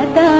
चलते निगैया यादा में